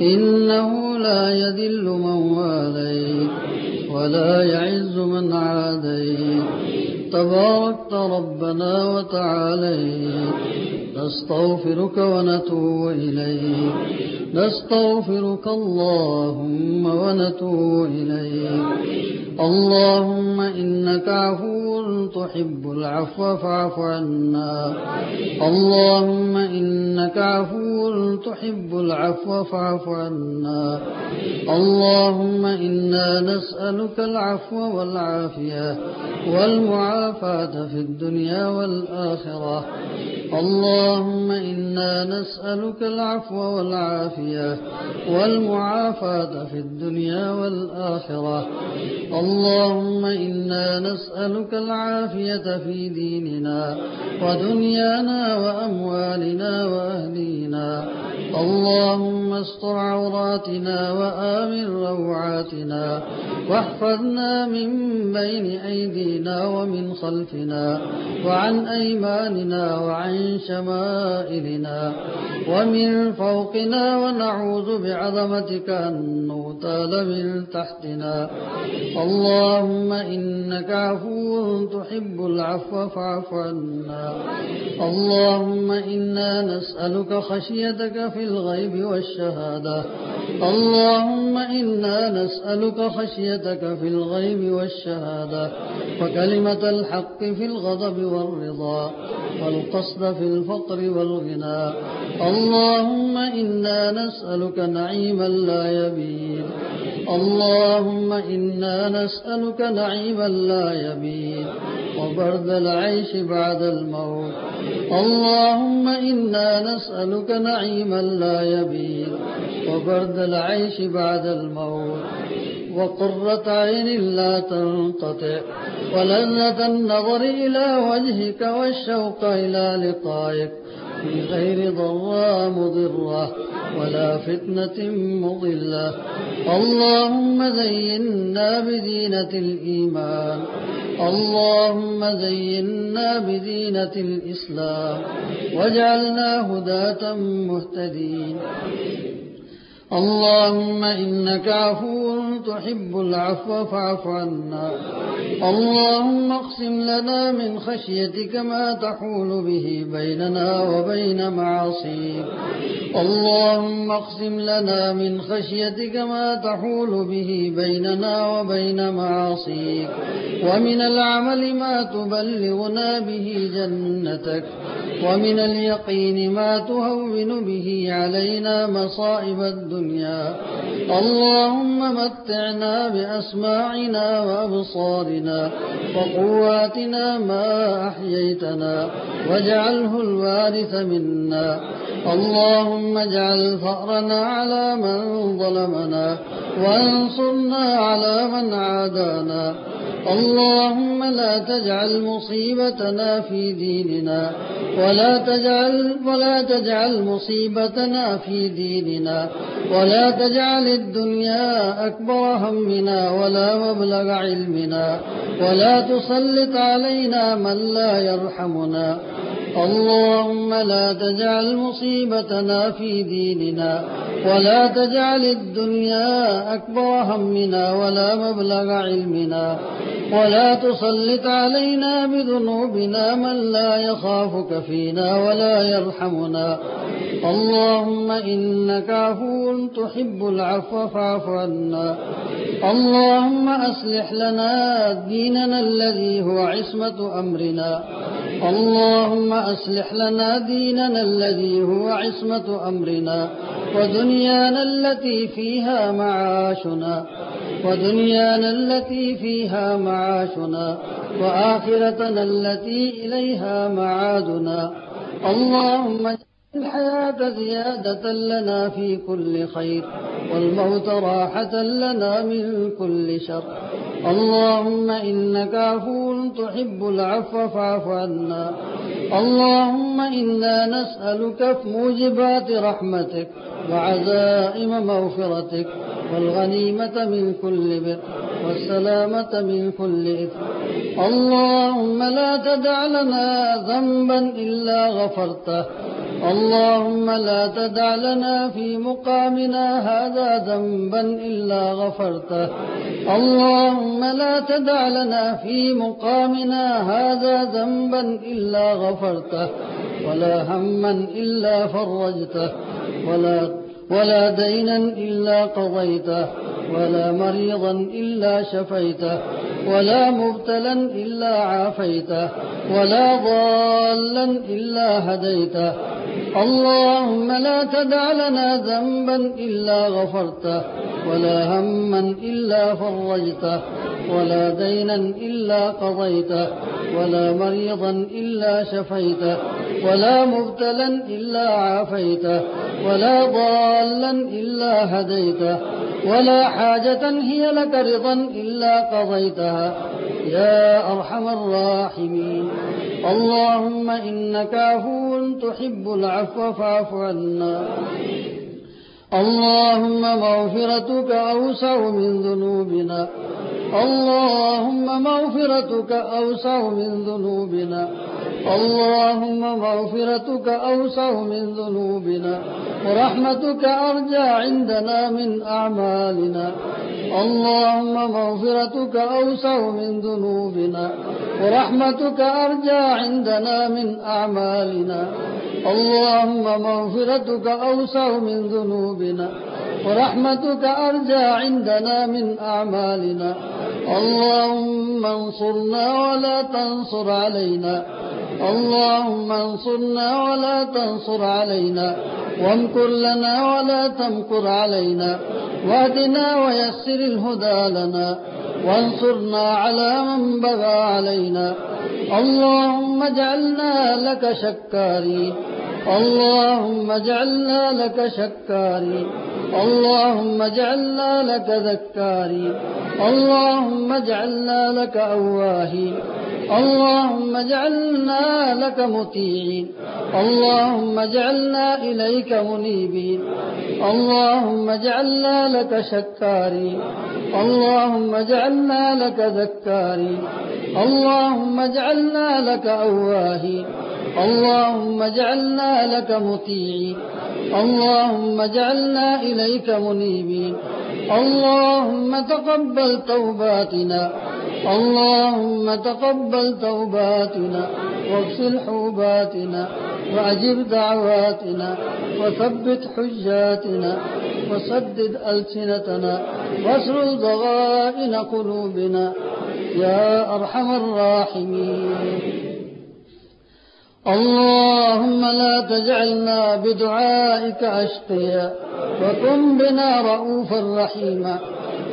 إنه لا يذل من واليت ولا يعز من عاديت. تباركت ربنا وتعاليت. نستغفرك ونتوب إليك. نستغفرك اللهم ونتوب إليك. اللهم إنك عفو تحب العفو فاعف عنا. اللهم إنك عفو تحب العفو فاعف عنا. اللهم إنا نسألك العفو والعافية والمعافاة في الدنيا والآخرة. اللهم إنا نسألك العفو والعافية والمعافاة في الدنيا والآخرة. اللهم إنا نسألك العافية في ديننا ودنيانا وأموالنا وأهلينا. اللهم استر عوراتنا وآمن روعاتنا واحفظنا من بين أيدينا ومن خلفنا وعن أيماننا وعن شمائلنا ومن فوقنا ونعوذ بعظمتك أن نغتال من تحتنا اللهم إنك عفو تحب العفو فاعف عنا اللهم إنا نسألك خشيتك في الغيب والشهادة. اللهم إنا نسألك خشيتك في الغيب والشهادة وكلمة الحق في الغضب والرضا والقصد في الفقر والغنى. اللهم إنا نسألك نعيما لا يبيد. اللهم إنا نسألك نعيما لا يبيد. وبرد العيش بعد الموت. اللهم إنا نسألك نعيما لا يبيد وبرد العيش بعد الموت. وقرة عين لا تنقطع. ولذة النظر إلى وجهك والشوق إلى لقائك. غير ضراء مضرة ولا فتنة مضلة. اللهم زينا بزينة الإيمان. اللهم زينا بزينة الإسلام. واجعلنا هداة مهتدين. اللهم إنك عفو تحب العفو فاعف عنا. اللهم اقسم لنا من خشيتك ما تحول به بيننا وبين معاصيك. اللهم اقسم لنا من خشيتك ما تحول به بيننا وبين معاصيك. ومن العمل ما تبلغنا به جنتك. ومن اليقين ما تهون به علينا مصائب الدنيا. اللهم متعنا بأسماعنا وأبصارنا وقواتنا ما أحييتنا واجعله الوارث منا. اللهم اجعل فأرنا على من ظلمنا وانصرنا على من عادانا. اللهم لا تجعل مصيبتنا في ديننا ولا تجعل ولا تجعل مصيبتنا في ديننا ولا تجعل الدنيا أكبر همنا ولا مبلغ علمنا ولا تسلط علينا من لا يرحمنا اللهم لا تجعل مصيبتنا في ديننا ولا تجعل الدنيا أكبر همنا ولا مبلغ علمنا ولا تسلط علينا بذنوبنا من لا يخافك فينا ولا يرحمنا. اللهم إنك عفو تحب العفو فاعف عنا. اللهم أصلح لنا ديننا الذي هو عصمة أمرنا. اللهم أصلح لنا ديننا الذي هو عصمة أمرنا ودنيانا التي فيها معاشنا ودنيانا التي فيها معاشنا وآخرتنا التي إليها معادنا. اللهم الحياة زيادة لنا في كل خير والموت راحة لنا من كل شر. اللهم إنك عفو تحب العفو فاعف عنا. اللهم إنا نسألك موجبات رحمتك. وعزائم مغفرتك والغنيمة من كل بر والسلامة من كل إثم. اللهم لا تدع لنا ذنبا إلا غفرته. اللهم لا تدع لنا في مقامنا هذا ذنبا إلا غفرته. اللهم لا تدع لنا في مقامنا هذا ذنبا إلا غفرته. ولا هما إلا فرجته. ولا, ولا دينا إلا قضيته ولا مريضا إلا شفيته ولا مبتلا إلا عافيته ولا ضالا إلا هديته. اللهم لا تدع لنا ذنبا إلا غفرته ولا هما إلا فرجته ولا دينا إلا قضيته ولا مريضا إلا شفيته. ولا مبتلا إلا عافيته ولا ضالا إلا هديته ولا حاجة هي لك رضا إلا قضيتها. يا أرحم الراحمين. اللهم إنك عفو تحب العفو فاعف عنا. اللهم مغفرتك أوسع من ذنوبنا. اللهم مغفرتك أوسع من ذنوبنا. اللهم مغفرتك أوسع من ذنوبنا. ورحمتك أرجى عندنا من أعمالنا. اللهم مغفرتك أوسع من ذنوبنا. ورحمتك أرجى عندنا من أعمالنا. اللهم مغفرتك أوسع من ذنوبنا. ورحمتك أرجى عندنا من أعمالنا. اللهم انصرنا ولا تنصر علينا. اللهم انصرنا ولا تنصر علينا. وامكر لنا ولا تمكر علينا. واهدنا ويسر الهدى لنا. وانصرنا على من بغى علينا. اللهم اجعلنا لك شكارين. اللهم اجعلنا لك شكارين اللهم اجعلنا لك ذكارين اللهم اجعلنا لك أواهين اللهم اجعلنا لك مطيعين اللهم اجعلنا إليك منيبين اللهم اجعلنا لك شكارين اللهم اجعلنا لك ذكارين اللهم اجعلنا لك أواهين اللهم اجعلنا لك مطيعين. اللهم اجعلنا إليك منيبين. اللهم تقبل توباتنا. اللهم تقبل توباتنا. واغسل حوباتنا. وأجب دعواتنا. وثبت حجاتنا. وسدد ألسنتنا. واسرل ضغائن قلوبنا. يا أرحم الراحمين. اللهم لا تجعلنا بدعائك أشقيا وكن بنا رؤوفا رحيما.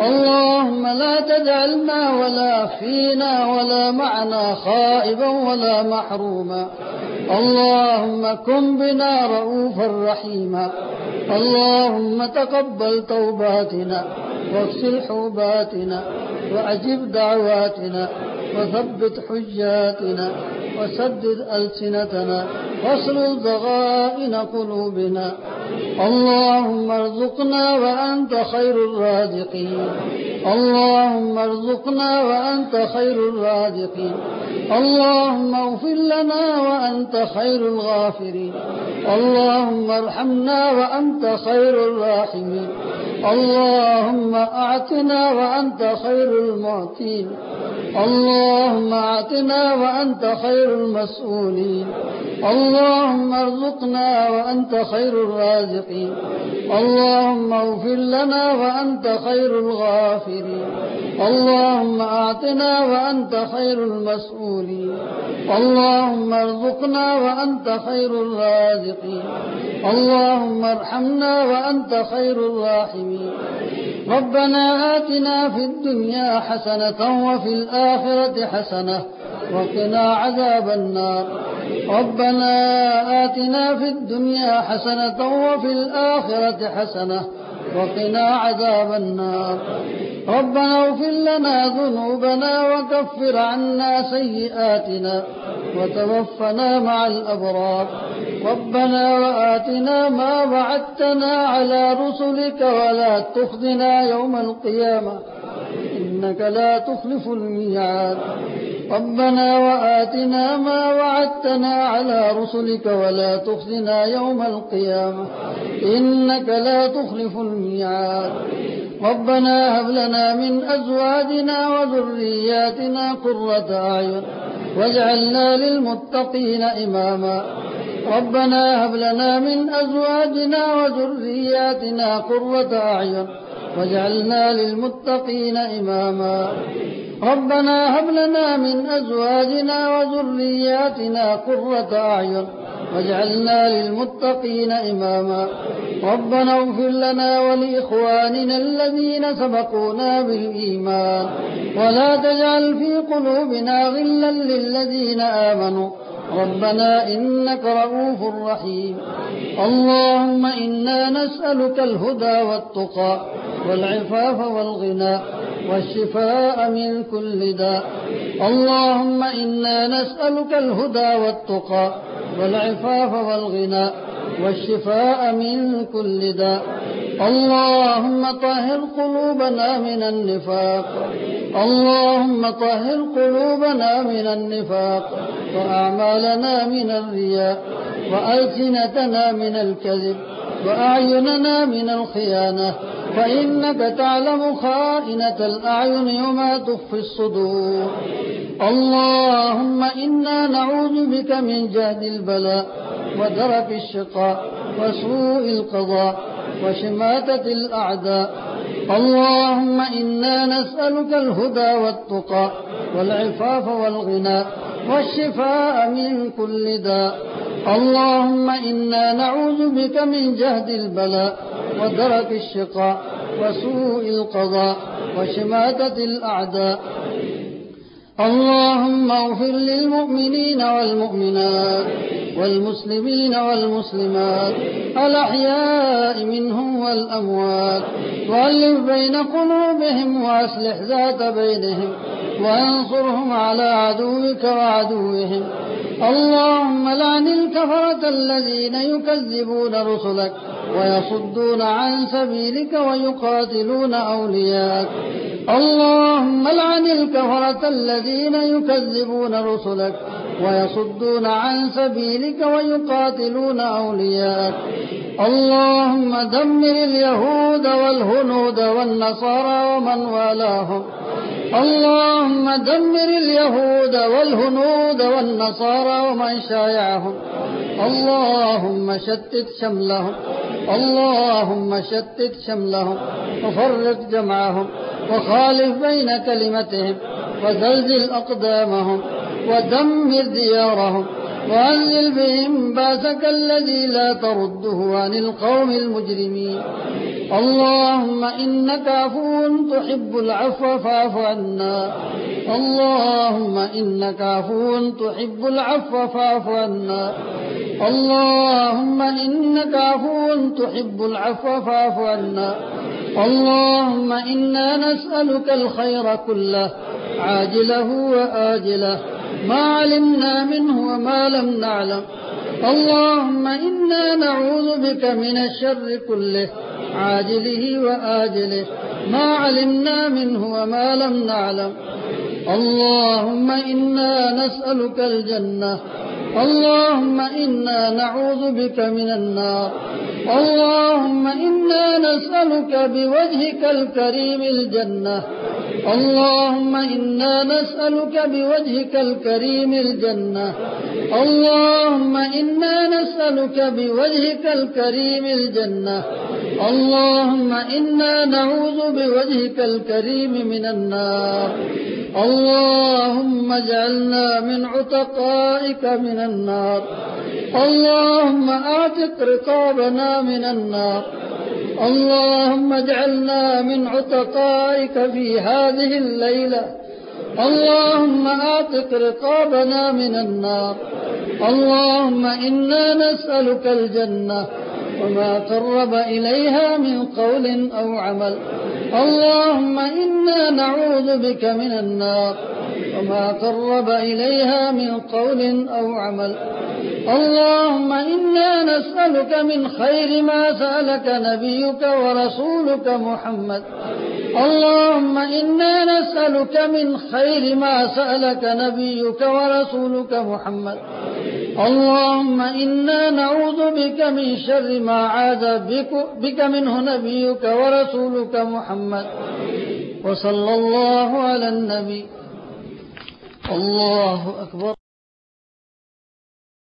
اللهم لا تجعلنا ولا فينا ولا معنا خائبا ولا محروما. اللهم كن بنا رؤوفا رحيما. اللهم تقبل توباتنا واغسل حوباتنا وأجب دعواتنا وثبت حجاتنا وسدد ألسنتنا واصل ضغائن قلوبنا اللهم ارزقنا وأنت خير الرازقين اللهم ارزقنا وأنت خير الرازقين اللهم اغفر لنا وأنت خير الغافرين اللهم ارحمنا وأنت خير الراحمين اللهم أعتنا وأنت خير المعتين اللهم أعتنا وأنت خير المسؤولين. اللهم ارزقنا وأنت خير الرازقين. اللهم اغفر لنا وأنت خير الغافرين. اللهم أعطنا وأنت خير المسؤولين اللهم ارزقنا وأنت خير الرازقين اللهم ارحمنا وأنت خير الراحمين ربنا آتنا في الدنيا حسنة وفي الآخرة حسنة وقنا عذاب النار. ربنا آتنا في الدنيا حسنة وفي الآخرة حسنة وقنا عذاب النار. ربنا اغفر لنا ذنوبنا وكفر عنا سيئاتنا وتوفنا مع الأبرار. ربنا وآتنا ما وعدتنا على رسلك ولا تخزنا يوم القيامة. إنك لا تخلف الميعاد. ربنا وآتنا ما وعدتنا على رسلك ولا تخزنا يوم القيامة. إنك لا تخلف الميعاد. ربنا هب لنا من أزواجنا وذرياتنا قرة أعين. واجعلنا للمتقين إماما. ربنا هب لنا من أزواجنا وذرياتنا قرة أعين. واجعلنا للمتقين إماما. ربنا هب لنا من أزواجنا وذرياتنا قرة أعين واجعلنا للمتقين إماما. ربنا اغفر لنا ولإخواننا الذين سبقونا بالإيمان. ولا تجعل في قلوبنا غلا للذين آمنوا. ربنا إنك رؤوف رحيم. اللهم إنا نسألك الهدى والتقى والعفاف والغنى. والشفاء من كل داء. اللهم إنا نسألك الهدى والتقى والعفاف والغنى والشفاء من كل داء. اللهم طهر قلوبنا من النفاق. اللهم طهر قلوبنا من النفاق. وأعمالنا من الرياء. وألسنتنا من الكذب. وأعيننا من الخيانة فإنك تعلم خائنة الأعين وما تخفي الصدور. اللهم إنا نعوذ بك من جهد البلاء ودرك الشقاء وسوء القضاء وشماتة الأعداء. اللهم إنا نسألك الهدى والتقى والعفاف والغنى والشفاء من كل داء. اللهم إنا نعوذ بك من جهد البلاء ودرك الشقاء وسوء القضاء وشماتة الأعداء. اللهم اغفر للمؤمنين والمؤمنات والمسلمين والمسلمات الأحياء منهم والأموات. وألف بين قلوبهم وأصلح ذات بينهم وانصرهم على عدوك وعدوهم. اللهم لعن الكفرة الذين يكذبون رسلك ويصدون عن سبيلك ويقاتلون أولياءك. اللهم لعن الكفرة الذين يكذبون رسلك ويصدون عن سبيلك ويقاتلون أولياءك. اللهم دمر اليهود والهنود والنصارى ومن والاهم. اللهم دمر اليهود والهنود والنصارى ومن شايعهم. اللهم شتت شملهم. اللهم شتت شملهم. وفرق جمعهم. وخالف بين كلمتهم. وزلزل أقدامهم. ودمر ديارهم. وأنزل بهم باسك الذي لا ترده عن القوم المجرمين. اللهم إنك عفو تحب العفو فاعف عنا. اللهم إنك عفو تحب العفو فاعف عنا. اللهم إنك عفو تحب العفو فاعف عنا. اللهم إنا نسألك الخير كله عاجله وآجله. ما علمنا منه وما لم نعلم. اللهم إنا نعوذ بك من الشر كله. عاجله وآجله ما علمنا منه وما لم نعلم. اللهم إنا نسألك الجنة. اللهم إنا نعوذ بك من النار. اللهم إنا نسألك بوجهك الكريم الجنة. اللهم إنا نسألك بوجهك الكريم الجنة. اللهم إنا نسألك بوجهك الكريم الجنة. اللهم إنا نعوذ بوجهك الكريم من النار. اللهم اجعلنا من عتقائك من النار. اللهم أعتق رقابنا من النار. اللهم اجعلنا من عتقائك في هذه الليلة. اللهم اعتق رقابنا من النار. اللهم إنا نسألك الجنة وما قرب إليها من قول أو عمل. اللهم إنا نعوذ بك من النار. وما قرب إليها من قول أو عمل. اللهم إنا نسألك من خير ما سألك نبيك ورسولك محمد. اللهم إنا نسألك من خير ما سألك نبيك ورسولك محمد. اللهم إنا نعوذ بك من شر ما عاد بك, بك منه نبيك ورسولك محمد. وصلى الله على النبي. الله أكبر.